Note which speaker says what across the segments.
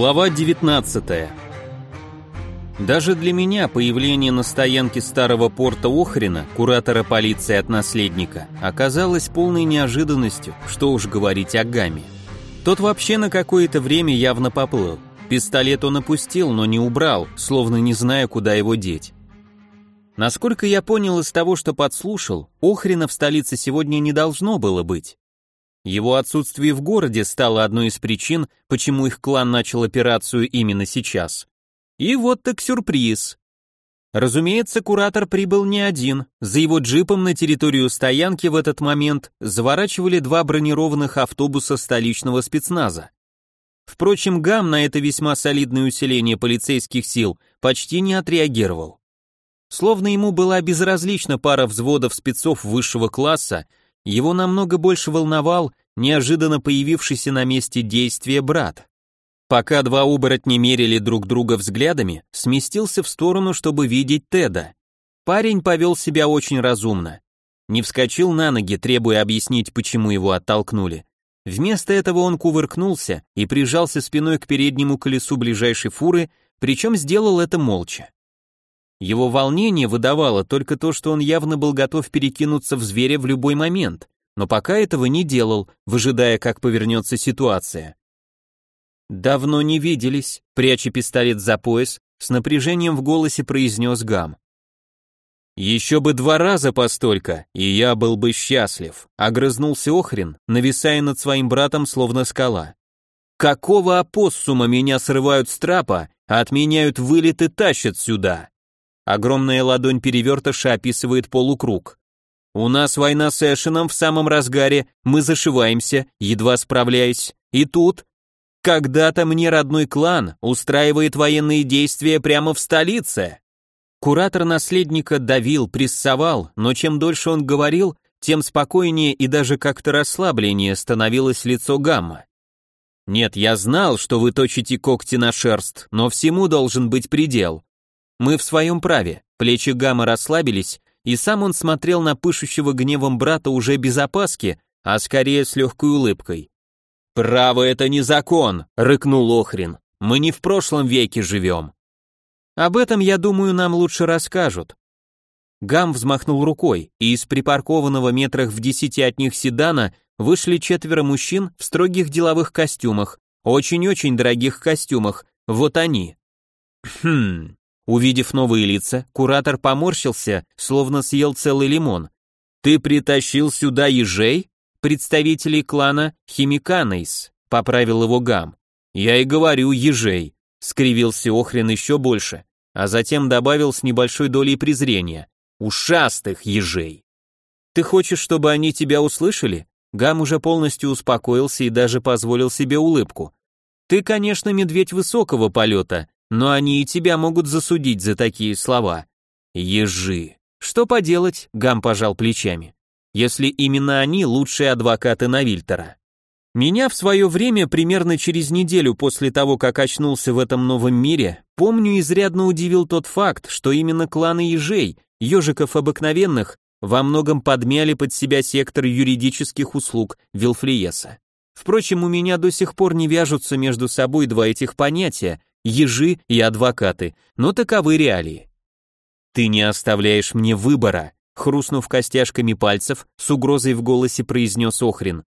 Speaker 1: Глава 19 Даже для меня появление на стоянке старого порта Охрена, куратора полиции от наследника, оказалось полной неожиданностью, что уж говорить о Гаме. Тот вообще на какое-то время явно поплыл. Пистолет он опустил, но не убрал, словно не зная, куда его деть. Насколько я понял из того, что подслушал, Охрена в столице сегодня не должно было быть. Его отсутствие в городе стало одной из причин, почему их клан начал операцию именно сейчас. И вот так сюрприз. Разумеется, куратор прибыл не один. За его джипом на территорию стоянки в этот момент заворачивали два бронированных автобуса столичного спецназа. Впрочем, Гам на это весьма солидное усиление полицейских сил почти не отреагировал. Словно ему была безразлична пара взводов спецов высшего класса, его намного больше волновал неожиданно появившийся на месте действия брат. Пока два оборотня мерили друг друга взглядами, сместился в сторону, чтобы видеть Теда. Парень повел себя очень разумно. Не вскочил на ноги, требуя объяснить, почему его оттолкнули. Вместо этого он кувыркнулся и прижался спиной к переднему колесу ближайшей фуры, причем сделал это молча. Его волнение выдавало только то, что он явно был готов перекинуться в зверя в любой момент, но пока этого не делал, выжидая, как повернется ситуация. «Давно не виделись», — пряча пистолет за пояс, с напряжением в голосе произнес Гам. «Еще бы два раза постолько, и я был бы счастлив», — огрызнулся Охрен, нависая над своим братом, словно скала. «Какого опоссума меня срывают с трапа, а отменяют вылет и тащат сюда?» Огромная ладонь перевертыша описывает полукруг. У нас война с Эшеном в самом разгаре, мы зашиваемся, едва справляясь. И тут... Когда-то мне родной клан устраивает военные действия прямо в столице. Куратор наследника давил, прессовал, но чем дольше он говорил, тем спокойнее и даже как-то расслабленнее становилось лицо Гамма. Нет, я знал, что вы точите когти на шерсть, но всему должен быть предел. Мы в своем праве. Плечи Гамма расслабились, и сам он смотрел на пышущего гневом брата уже без опаски, а скорее с легкой улыбкой. «Право это не закон», — рыкнул Охрин. «Мы не в прошлом веке живем». «Об этом, я думаю, нам лучше расскажут». Гам взмахнул рукой, и из припаркованного метрах в десяти от них седана вышли четверо мужчин в строгих деловых костюмах, очень-очень дорогих костюмах, вот они. Хм, Увидев новые лица, куратор поморщился, словно съел целый лимон. «Ты притащил сюда ежей?» «Представителей клана Химиканейс», — поправил его Гам. «Я и говорю ежей», — скривился Охрен еще больше, а затем добавил с небольшой долей презрения. «Ушастых ежей». «Ты хочешь, чтобы они тебя услышали?» Гам уже полностью успокоился и даже позволил себе улыбку. «Ты, конечно, медведь высокого полета, но они и тебя могут засудить за такие слова. Ежи. Что поделать, Гам пожал плечами. Если именно они лучшие адвокаты Навильтера. Меня в свое время, примерно через неделю после того, как очнулся в этом новом мире, помню, изрядно удивил тот факт, что именно кланы ежей, ежиков обыкновенных, во многом подмяли под себя сектор юридических услуг Вилфлиеса. Впрочем, у меня до сих пор не вяжутся между собой два этих понятия, ежи и адвокаты, но таковы реалии. Ты не оставляешь мне выбора, хрустнув костяшками пальцев, с угрозой в голосе произнес Охрин.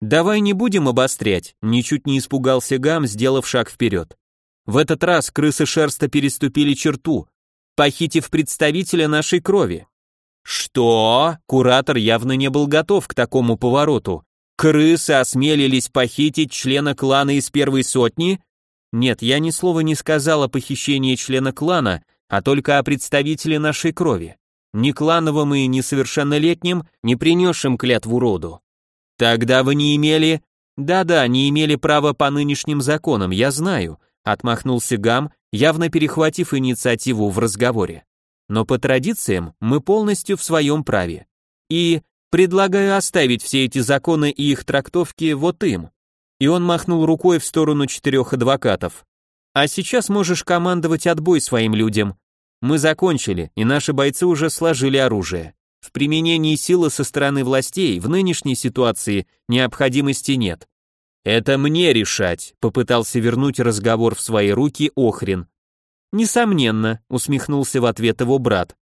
Speaker 1: Давай не будем обострять, ничуть не испугался Гам, сделав шаг вперед. В этот раз крысы шерста переступили черту, похитив представителя нашей крови. Что? Куратор явно не был готов к такому повороту. Крысы осмелились похитить члена клана из первой сотни? Нет, я ни слова не сказал о похищении члена клана, а только о представителе нашей крови. Ни клановым и несовершеннолетним, не принесшим клятву роду. Тогда вы не имели... Да-да, не имели права по нынешним законам, я знаю, отмахнулся Гам, явно перехватив инициативу в разговоре. Но по традициям мы полностью в своем праве. И предлагаю оставить все эти законы и их трактовки вот им и он махнул рукой в сторону четырех адвокатов. «А сейчас можешь командовать отбой своим людям. Мы закончили, и наши бойцы уже сложили оружие. В применении силы со стороны властей в нынешней ситуации необходимости нет. Это мне решать, попытался вернуть разговор в свои руки Охрин. Несомненно, усмехнулся в ответ его брат.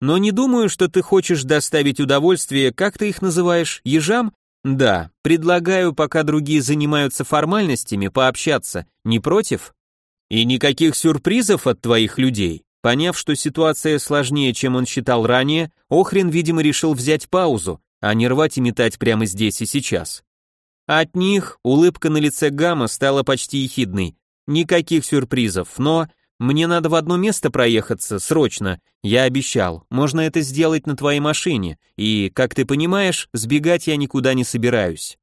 Speaker 1: Но не думаю, что ты хочешь доставить удовольствие, как ты их называешь, ежам? Да, предлагаю, пока другие занимаются формальностями, пообщаться. Не против? И никаких сюрпризов от твоих людей. Поняв, что ситуация сложнее, чем он считал ранее, Охрин, видимо, решил взять паузу, а не рвать и метать прямо здесь и сейчас. От них улыбка на лице Гамма стала почти ехидной. Никаких сюрпризов, но мне надо в одно место проехаться, срочно. Я обещал, можно это сделать на твоей машине, и, как ты понимаешь, сбегать я никуда не собираюсь.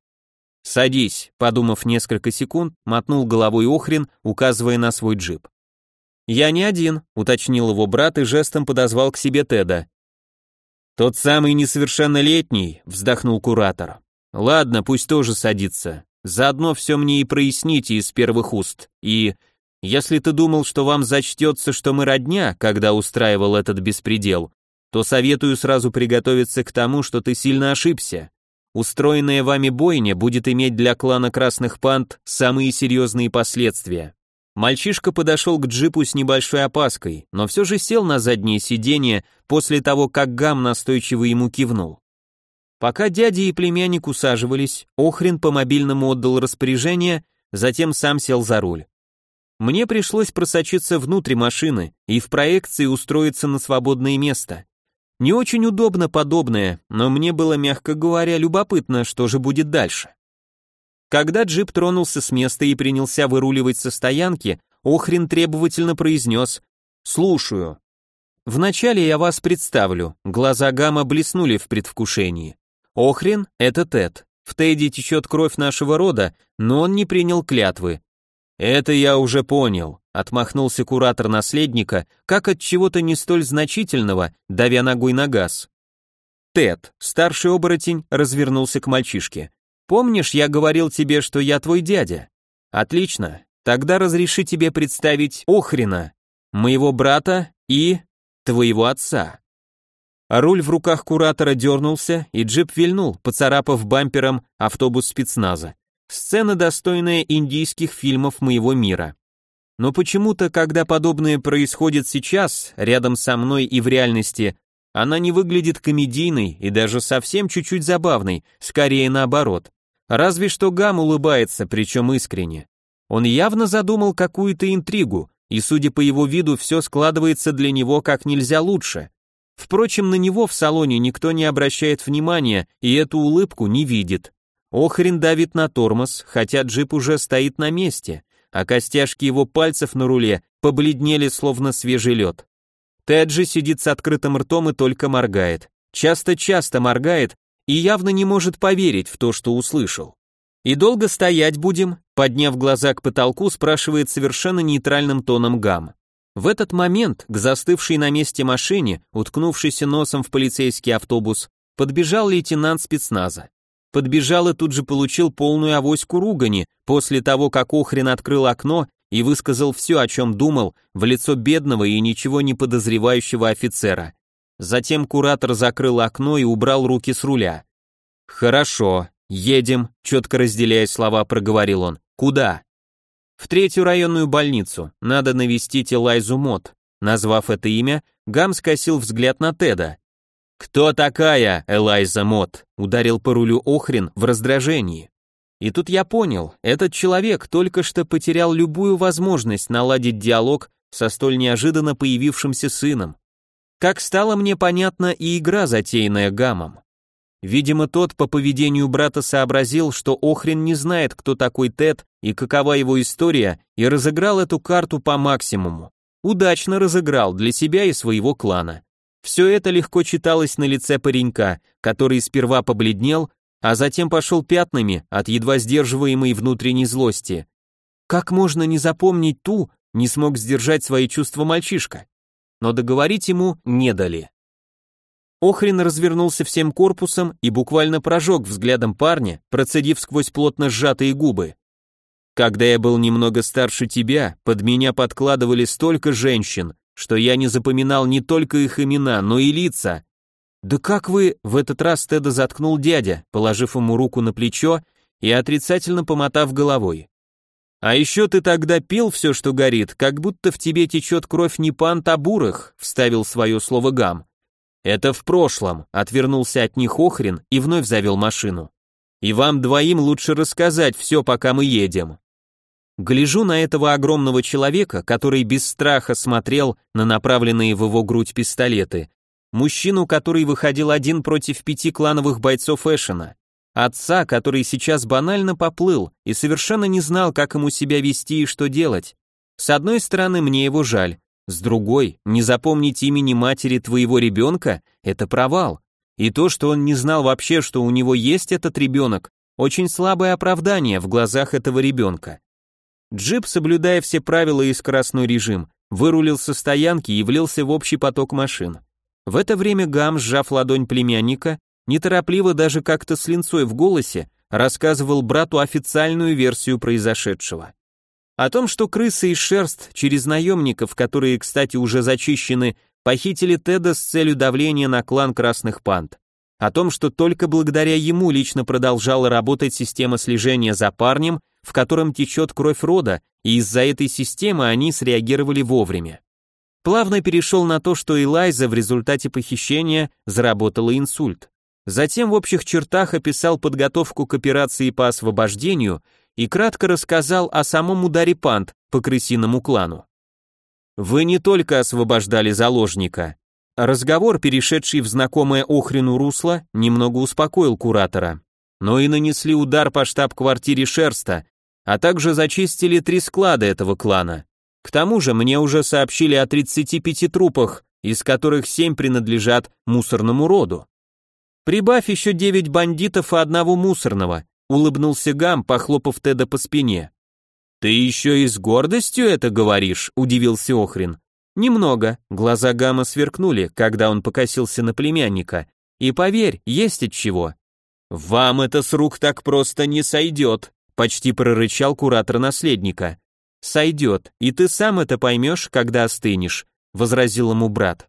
Speaker 1: Садись, подумав несколько секунд, мотнул головой Охрин, указывая на свой джип. Я не один, уточнил его брат и жестом подозвал к себе Теда. Тот самый несовершеннолетний, вздохнул куратор. Ладно, пусть тоже садится. Заодно все мне и проясните из первых уст. И если ты думал, что вам зачтется, что мы родня, когда устраивал этот беспредел, то советую сразу приготовиться к тому, что ты сильно ошибся. Устроенная вами бойня будет иметь для клана Красных Пант самые серьезные последствия. Мальчишка подошел к джипу с небольшой опаской, но все же сел на заднее сиденье после того, как Гам настойчиво ему кивнул. Пока дядя и племянник усаживались, Охрин по мобильному отдал распоряжение, затем сам сел за руль. Мне пришлось просочиться внутрь машины и в проекции устроиться на свободное место. Не очень удобно подобное, но мне было, мягко говоря, любопытно, что же будет дальше. Когда джип тронулся с места и принялся выруливать со стоянки, Охрин требовательно произнес «Слушаю». «Вначале я вас представлю», глаза Гамма блеснули в предвкушении. Охрен — это Тед. В Теде течет кровь нашего рода, но он не принял клятвы. Это я уже понял, отмахнулся куратор наследника, как от чего-то не столь значительного, давя ногой на газ. Тед, старший оборотень, развернулся к мальчишке. Помнишь, я говорил тебе, что я твой дядя? Отлично. Тогда разреши тебе представить Охрена, моего брата и твоего отца. Руль в руках куратора дернулся, и джип вильнул, поцарапав бампером автобус спецназа. Сцена, достойная индийских фильмов моего мира. Но почему-то, когда подобное происходит сейчас, рядом со мной и в реальности, она не выглядит комедийной и даже совсем чуть-чуть забавной, скорее наоборот. Разве что Гам улыбается, причем искренне. Он явно задумал какую-то интригу, и, судя по его виду, все складывается для него как нельзя лучше. Впрочем, на него в салоне никто не обращает внимания и эту улыбку не видит. Охрен давит на тормоз, хотя джип уже стоит на месте, а костяшки его пальцев на руле побледнели, словно свежий лед. Тед же сидит с открытым ртом и только моргает. Часто-часто моргает и явно не может поверить в то, что услышал. «И долго стоять будем?» Подняв глаза к потолку, спрашивает совершенно нейтральным тоном Гам. В этот момент к застывшей на месте машине, уткнувшейся носом в полицейский автобус, подбежал лейтенант спецназа. Подбежал и тут же получил полную авоську ругани после того, как Охрен открыл окно и высказал все, о чем думал, в лицо бедного и ничего не подозревающего офицера. Затем куратор закрыл окно и убрал руки с руля. «Хорошо, едем», четко разделяя слова, проговорил он. «Куда?» В третью районную больницу. Надо навестить Элайзу Мот. Назвав это имя, Гам скосил взгляд на Теда. «Кто такая Элайза Мот?» ударил по рулю Охрин в раздражении. И тут я понял, этот человек только что потерял любую возможность наладить диалог со столь неожиданно появившимся сыном. Как стало мне понятна и игра, затеянная Гамом. Видимо, тот по поведению брата сообразил, что Охрин не знает, кто такой Тед и какова его история, и разыграл эту карту по максимуму. Удачно разыграл для себя и своего клана. Все это легко читалось на лице паренька, который сперва побледнел, а затем пошел пятнами от едва сдерживаемой внутренней злости. Как можно не запомнить ту, не смог сдержать свои чувства мальчишка. Но договорить ему не дали. Охрен развернулся всем корпусом и буквально прожег взглядом парня, процедив сквозь плотно сжатые губы. Когда я был немного старше тебя, под меня подкладывали столько женщин, что я не запоминал не только их имена, но и лица. Да как вы, в этот раз Теда заткнул дядя, положив ему руку на плечо и отрицательно помотав головой. «А еще ты тогда пил все, что горит, как будто в тебе течет кровь не пант, а бурых», вставил свое слово Гам. «Это в прошлом», — отвернулся от них Охрин и вновь завел машину. «И вам двоим лучше рассказать все, пока мы едем». Гляжу на этого огромного человека, который без страха смотрел на направленные в его грудь пистолеты. Мужчину, который выходил один против пяти клановых бойцов Эшена. Отца, который сейчас банально поплыл и совершенно не знал, как ему себя вести и что делать. С одной стороны, мне его жаль. С другой, не запомнить имени матери твоего ребенка – это провал. И то, что он не знал вообще, что у него есть этот ребенок, очень слабое оправдание в глазах этого ребенка. Джип, соблюдая все правила и скоростной режим, вырулил со стоянки и влился в общий поток машин. В это время Гам, сжав ладонь племянника, неторопливо даже как-то с линцой в голосе, рассказывал брату официальную версию произошедшего. О том, что крысы и шерсть через наемников, которые, кстати, уже зачищены, похитили Теда с целью давления на клан Красных Панд. О том, что только благодаря ему лично продолжала работать система слежения за парнем, в котором течет кровь рода, и из-за этой системы они среагировали вовремя. Плавно перешел на то, что Элайза в результате похищения заработала инсульт. Затем в общих чертах описал подготовку к операции по освобождению и кратко рассказал о самом ударе пант по крысиному клану. Вы не только освобождали заложника. Разговор, перешедший в знакомое Охрину русло, немного успокоил куратора. Но и нанесли удар по штаб-квартире Шерста, а также зачистили три склада этого клана. К тому же мне уже сообщили о 35 трупах, из которых 7 принадлежат мусорному роду. Прибавь еще 9 бандитов и одного мусорного, улыбнулся Гам, похлопав Теда по спине. Ты еще и с гордостью это говоришь, удивился Охрин. Немного, глаза Гама сверкнули, когда он покосился на племянника. И поверь, есть от чего. Вам это с рук так просто не сойдет, почти прорычал куратор наследника. Сойдет, и ты сам это поймешь, когда остынешь, возразил ему брат.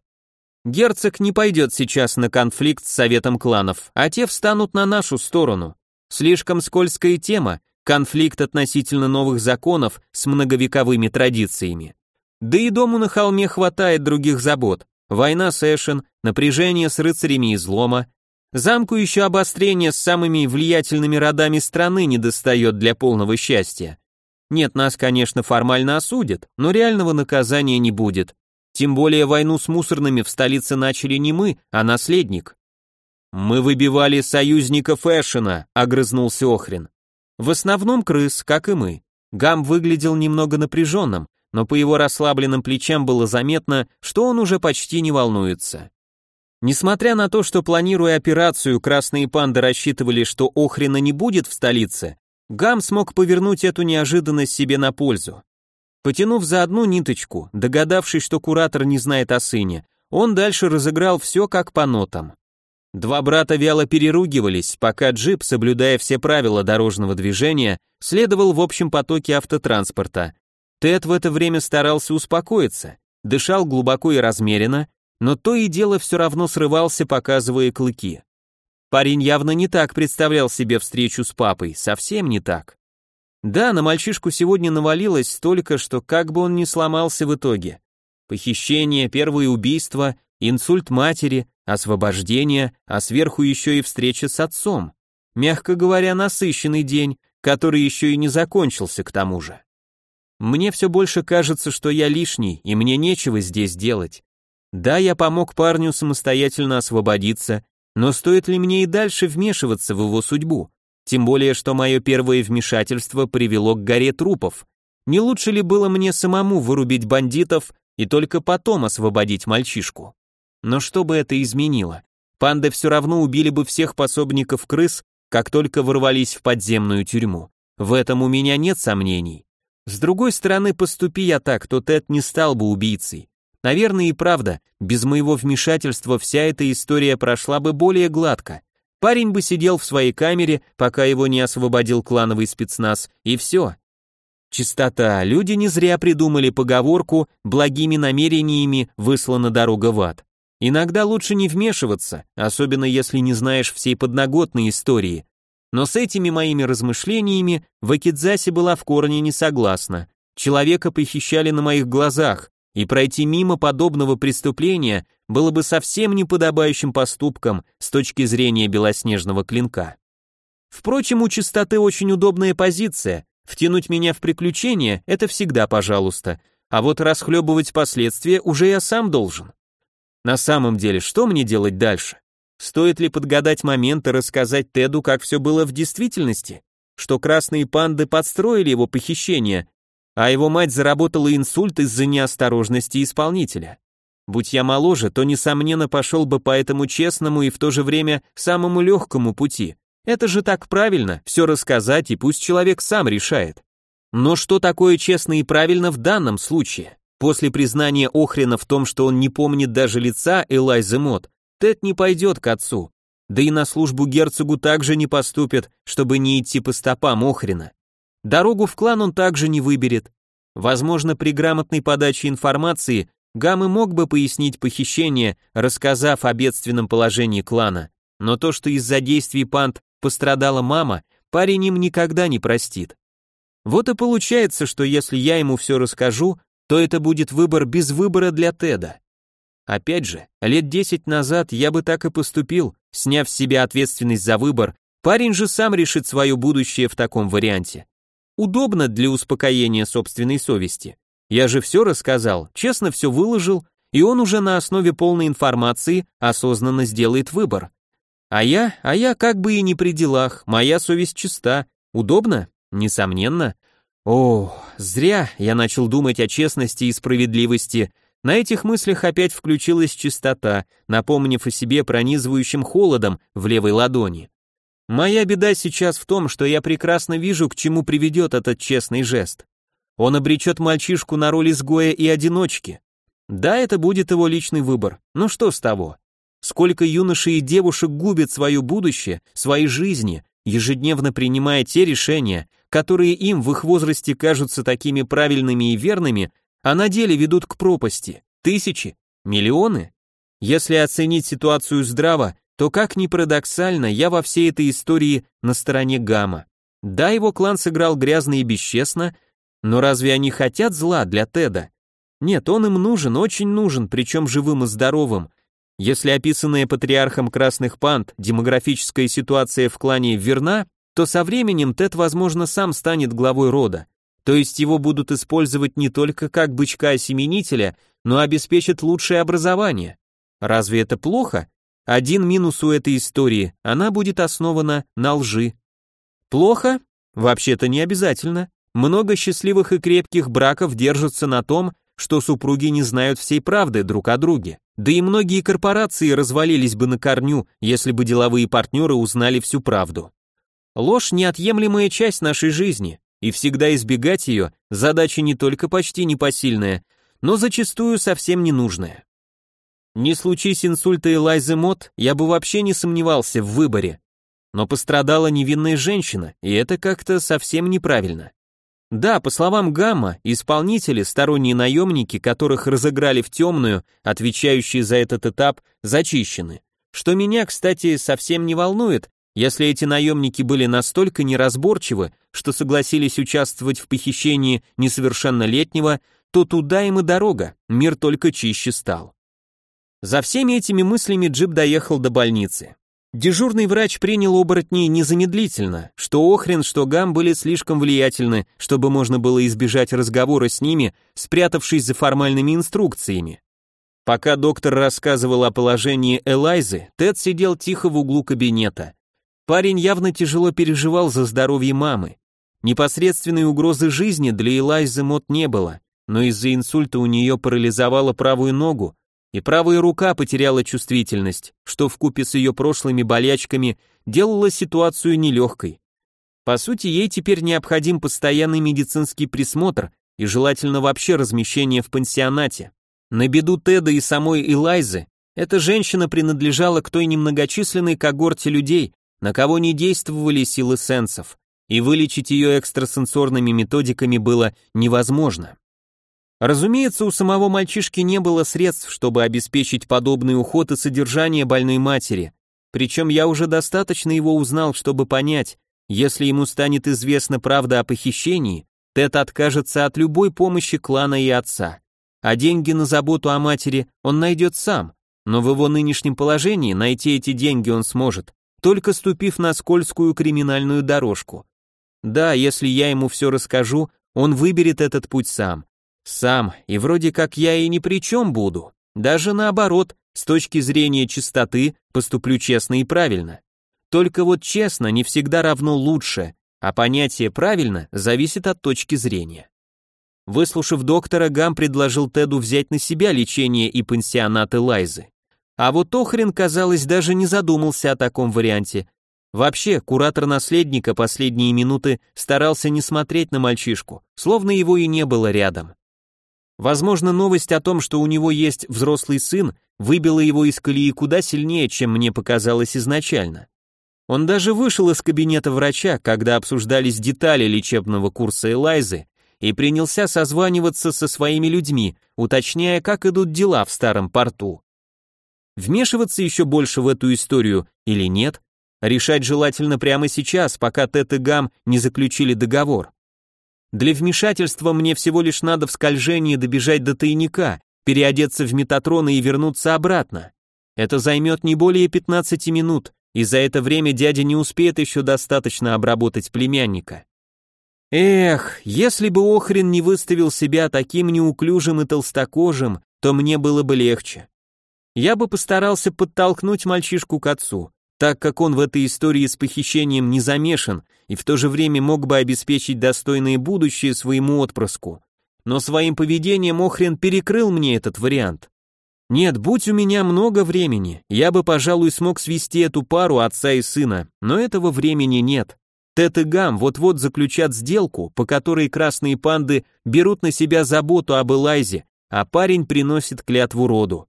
Speaker 1: Герцог не пойдет сейчас на конфликт с советом кланов, а те встанут на нашу сторону. Слишком скользкая тема, конфликт относительно новых законов с многовековыми традициями. Да и дому на холме хватает других забот. Война с Эшен, напряжение с рыцарями излома, Замку еще обострение с самыми влиятельными родами страны не достает для полного счастья. Нет, нас, конечно, формально осудят, но реального наказания не будет. Тем более войну с мусорными в столице начали не мы, а наследник. Мы выбивали союзников Эшена, огрызнулся Охрин. В основном крыс, как и мы. Гам выглядел немного напряженным, но по его расслабленным плечам было заметно, что он уже почти не волнуется. Несмотря на то, что планируя операцию, красные панды рассчитывали, что Охрина не будет в столице, Гам смог повернуть эту неожиданность себе на пользу. Потянув за одну ниточку, догадавшись, что куратор не знает о сыне, он дальше разыграл все как по нотам. Два брата вяло переругивались, пока джип, соблюдая все правила дорожного движения, следовал в общем потоке автотранспорта. Тед в это время старался успокоиться, дышал глубоко и размеренно, но то и дело все равно срывался, показывая клыки. Парень явно не так представлял себе встречу с папой, совсем не так. Да, на мальчишку сегодня навалилось столько, что как бы он ни сломался в итоге. Похищение, первое убийство, инсульт матери, освобождение, а сверху еще и встреча с отцом. Мягко говоря, насыщенный день, который еще и не закончился к тому же. Мне все больше кажется, что я лишний, и мне нечего здесь делать. Да, я помог парню самостоятельно освободиться, но стоит ли мне и дальше вмешиваться в его судьбу? Тем более, что мое первое вмешательство привело к горе трупов. Не лучше ли было мне самому вырубить бандитов и только потом освободить мальчишку? Но что бы это изменило? Панды все равно убили бы всех пособников крыс, как только ворвались в подземную тюрьму. В этом у меня нет сомнений. С другой стороны, поступи я так, то Тед не стал бы убийцей. Наверное и правда, без моего вмешательства вся эта история прошла бы более гладко. Парень бы сидел в своей камере, пока его не освободил клановый спецназ, и все. Чистота. Люди не зря придумали поговорку «благими намерениями выслана дорога в ад». Иногда лучше не вмешиваться, особенно если не знаешь всей подноготной истории. Но с этими моими размышлениями Вакидзаси была в корне не согласна. Человека похищали на моих глазах, и пройти мимо подобного преступления было бы совсем неподобающим поступком с точки зрения белоснежного клинка. Впрочем, у чистоты очень удобная позиция. Втянуть меня в приключения – это всегда пожалуйста, а вот расхлебывать последствия уже я сам должен. На самом деле, что мне делать дальше? Стоит ли подгадать момент и рассказать Теду, как все было в действительности? Что красные панды подстроили его похищение, а его мать заработала инсульт из-за неосторожности исполнителя. Будь я моложе, то, несомненно, пошел бы по этому честному и в то же время самому легкому пути. Это же так правильно, все рассказать, и пусть человек сам решает. Но что такое честно и правильно в данном случае? После признания Охрена в том, что он не помнит даже лица Элайзы Мот, Тед не пойдет к отцу. Да и на службу герцогу также не поступит, чтобы не идти по стопам Охрена. Дорогу в клан он также не выберет. Возможно, при грамотной подаче информации Гамы мог бы пояснить похищение, рассказав о бедственном положении клана. Но то, что из-за действий панд пострадала мама, парень им никогда не простит. Вот и получается, что если я ему все расскажу, то это будет выбор без выбора для Теда. Опять же, лет десять назад я бы так и поступил, сняв с себя ответственность за выбор, парень же сам решит свое будущее в таком варианте. Удобно для успокоения собственной совести. Я же все рассказал, честно все выложил, и он уже на основе полной информации осознанно сделает выбор. А я, а я как бы и не при делах, моя совесть чиста. Удобно? Несомненно. О, зря я начал думать о честности и справедливости, на этих мыслях опять включилась чистота, напомнив о себе пронизывающим холодом в левой ладони. Моя беда сейчас в том, что я прекрасно вижу, к чему приведет этот честный жест. Он обречет мальчишку на роль изгоя и одиночки. Да, это будет его личный выбор, но что с того? Сколько юношей и девушек губят свое будущее, свои жизни, ежедневно принимая те решения, которые им в их возрасте кажутся такими правильными и верными, а на деле ведут к пропасти. Тысячи, миллионы. Если оценить ситуацию здраво, то как ни парадоксально, я во всей этой истории на стороне Гамма. Да, его клан сыграл грязно и бесчестно, но разве они хотят зла для Теда? Нет, он им нужен, очень нужен, причем живым и здоровым. Если описанная патриархом Красных Панд демографическая ситуация в клане верна, то со временем Тед, возможно, сам станет главой рода. То есть его будут использовать не только как бычка-осеменителя, но обеспечат лучшее образование. Разве это плохо? Один минус у этой истории, она будет основана на лжи. Плохо? Вообще-то не обязательно. Много счастливых и крепких браков держатся на том, что супруги не знают всей правды друг о друге. Да и многие корпорации развалились бы на корню, если бы деловые партнеры узнали всю правду. Ложь – неотъемлемая часть нашей жизни, и всегда избегать ее – задача не только почти непосильная, но зачастую совсем ненужная. Не случись инсульта Элайзы Мот, я бы вообще не сомневался в выборе. Но пострадала невинная женщина, и это как-то совсем неправильно. Да, по словам Гамма, исполнители, сторонние наемники, которых разыграли в темную, отвечающие за этот этап, зачищены. Что меня, кстати, совсем не волнует, если эти наемники были настолько неразборчивы, что согласились участвовать в похищении несовершеннолетнего, то туда им и дорога, мир только чище стал. За всеми этими мыслями джип доехал до больницы. Дежурный врач принял оборотней незамедлительно, что Охрен, что Гам были слишком влиятельны, чтобы можно было избежать разговора с ними, спрятавшись за формальными инструкциями. Пока доктор рассказывал о положении Элайзы, Тед сидел тихо в углу кабинета. Парень явно тяжело переживал за здоровье мамы. Непосредственной угрозы жизни для Элайзы Мот не было, но из-за инсульта у нее парализовала правую ногу, и правая рука потеряла чувствительность, что вкупе с ее прошлыми болячками делало ситуацию нелегкой. По сути, ей теперь необходим постоянный медицинский присмотр и желательно вообще размещение в пансионате. На беду Теда и самой Элайзы, эта женщина принадлежала к той немногочисленной когорте людей, на кого не действовали силы сенсов, и вылечить ее экстрасенсорными методиками было невозможно. Разумеется, у самого мальчишки не было средств, чтобы обеспечить подобный уход и содержание больной матери. причем я уже достаточно его узнал, чтобы понять, если ему станет известна правда о похищении, Тед откажется от любой помощи клана и отца. А деньги на заботу о матери он найдет сам, но в его нынешнем положении найти эти деньги он сможет, только ступив на скользкую криминальную дорожку. Да, если я ему все расскажу, он выберет этот путь сам. Сам, и вроде как я и ни при чем буду. Даже наоборот, с точки зрения чистоты, поступлю честно и правильно. Только вот честно не всегда равно лучше, а понятие «правильно» зависит от точки зрения. Выслушав доктора, Гам предложил Теду взять на себя лечение и пансионат Элайзы. А вот Охрен, казалось, даже не задумался о таком варианте. Вообще, куратор наследника последние минуты старался не смотреть на мальчишку, словно его и не было рядом. Возможно, новость о том, что у него есть взрослый сын, выбила его из колеи куда сильнее, чем мне показалось изначально. Он даже вышел из кабинета врача, когда обсуждались детали лечебного курса Элайзы, и принялся созваниваться со своими людьми, уточняя, как идут дела в старом порту. Вмешиваться еще больше в эту историю или нет, решать желательно прямо сейчас, пока Тет и Гам не заключили договор. Для вмешательства мне всего лишь надо в скольжении добежать до тайника, переодеться в Метатрона и вернуться обратно. Это займет не более 15 минут, и за это время дядя не успеет еще достаточно обработать племянника. Эх, если бы Охрен не выставил себя таким неуклюжим и толстокожим, то мне было бы легче. Я бы постарался подтолкнуть мальчишку к отцу, так как он в этой истории с похищением не замешан и в то же время мог бы обеспечить достойное будущее своему отпрыску. Но своим поведением Охрен перекрыл мне этот вариант. Нет, будь у меня много времени, я бы, пожалуй, смог свести эту пару отца и сына, но этого времени нет. Тет и Гам вот-вот заключат сделку, по которой красные панды берут на себя заботу об Элайзе, а парень приносит клятву роду.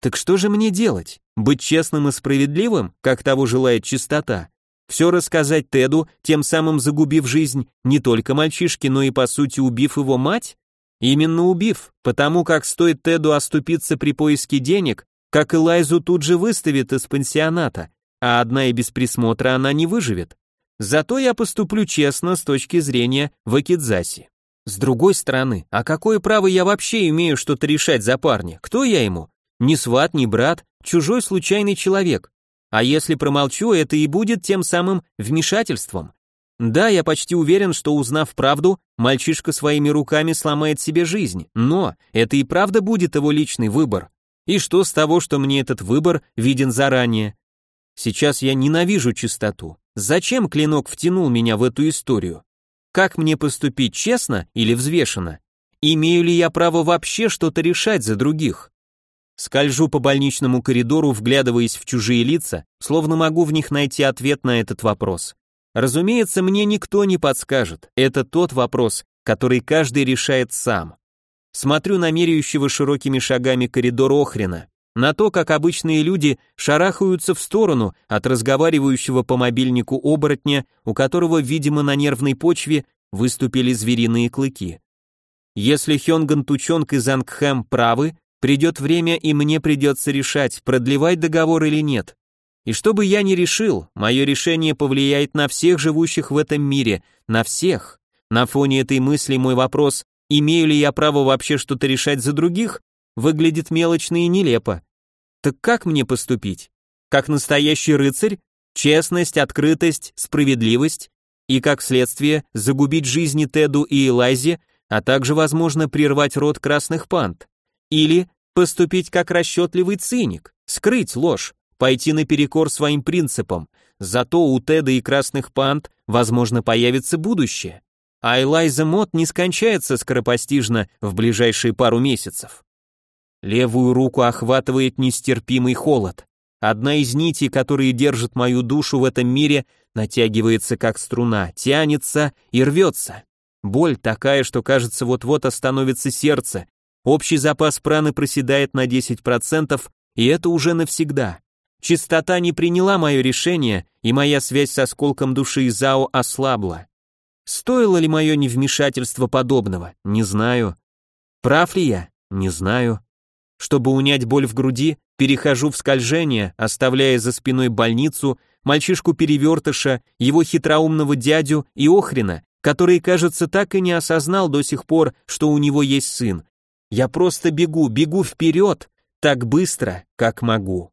Speaker 1: Так что же мне делать? Быть честным и справедливым, как того желает чистота? Все рассказать Теду, тем самым загубив жизнь не только мальчишки, но и по сути убив его мать? Именно убив, потому как стоит Теду оступиться при поиске денег, как Элайзу тут же выставит из пансионата, а одна и без присмотра она не выживет. Зато я поступлю честно с точки зрения Вакидзаси. С другой стороны, а какое право я вообще имею что-то решать за парня? Кто я ему? Ни сват, ни брат, чужой случайный человек. А если промолчу, это и будет тем самым вмешательством. Да, я почти уверен, что узнав правду, мальчишка своими руками сломает себе жизнь, но это и правда будет его личный выбор. И что с того, что мне этот выбор виден заранее? Сейчас я ненавижу чистоту. Зачем клинок втянул меня в эту историю? Как мне поступить, честно или взвешенно? Имею ли я право вообще что-то решать за других? Скольжу по больничному коридору, вглядываясь в чужие лица, словно могу в них найти ответ на этот вопрос. Разумеется, мне никто не подскажет. Это тот вопрос, который каждый решает сам. Смотрю на меряющего широкими шагами коридор Охрена, на то, как обычные люди шарахаются в сторону от разговаривающего по мобильнику оборотня, у которого, видимо, на нервной почве выступили звериные клыки. Если Хёнган Тучонг и Зангхэм правы, придет время и мне придется решать, продлевать договор или нет. И что бы я ни решил, мое решение повлияет на всех живущих в этом мире, на всех. На фоне этой мысли мой вопрос, имею ли я право вообще что-то решать за других, выглядит мелочно и нелепо. Так как мне поступить? Как настоящий рыцарь? Честность, открытость, справедливость? И как следствие, загубить жизни Теду и Элайзе, а также, возможно, прервать род красных панд? Или поступить как расчетливый циник, скрыть ложь, пойти наперекор своим принципам, зато у Теда и Красных Панд, возможно, появится будущее. А Элайза Мот не скончается скоропостижно в ближайшие пару месяцев. Левую руку охватывает нестерпимый холод. Одна из нитей, которые держат мою душу в этом мире, натягивается как струна, тянется и рвется. Боль такая, что кажется вот-вот остановится сердце. Общий запас праны проседает на 10%, и это уже навсегда. Чистота не приняла мое решение, и моя связь с осколком души Зао ослабла. Стоило ли мое невмешательство подобного? Не знаю. Прав ли я? Не знаю. Чтобы унять боль в груди, перехожу в скольжение, оставляя за спиной больницу, мальчишку-перевертыша, его хитроумного дядю и Охрина, который, кажется, так и не осознал до сих пор, что у него есть сын. Я просто бегу, бегу вперед, так быстро, как могу.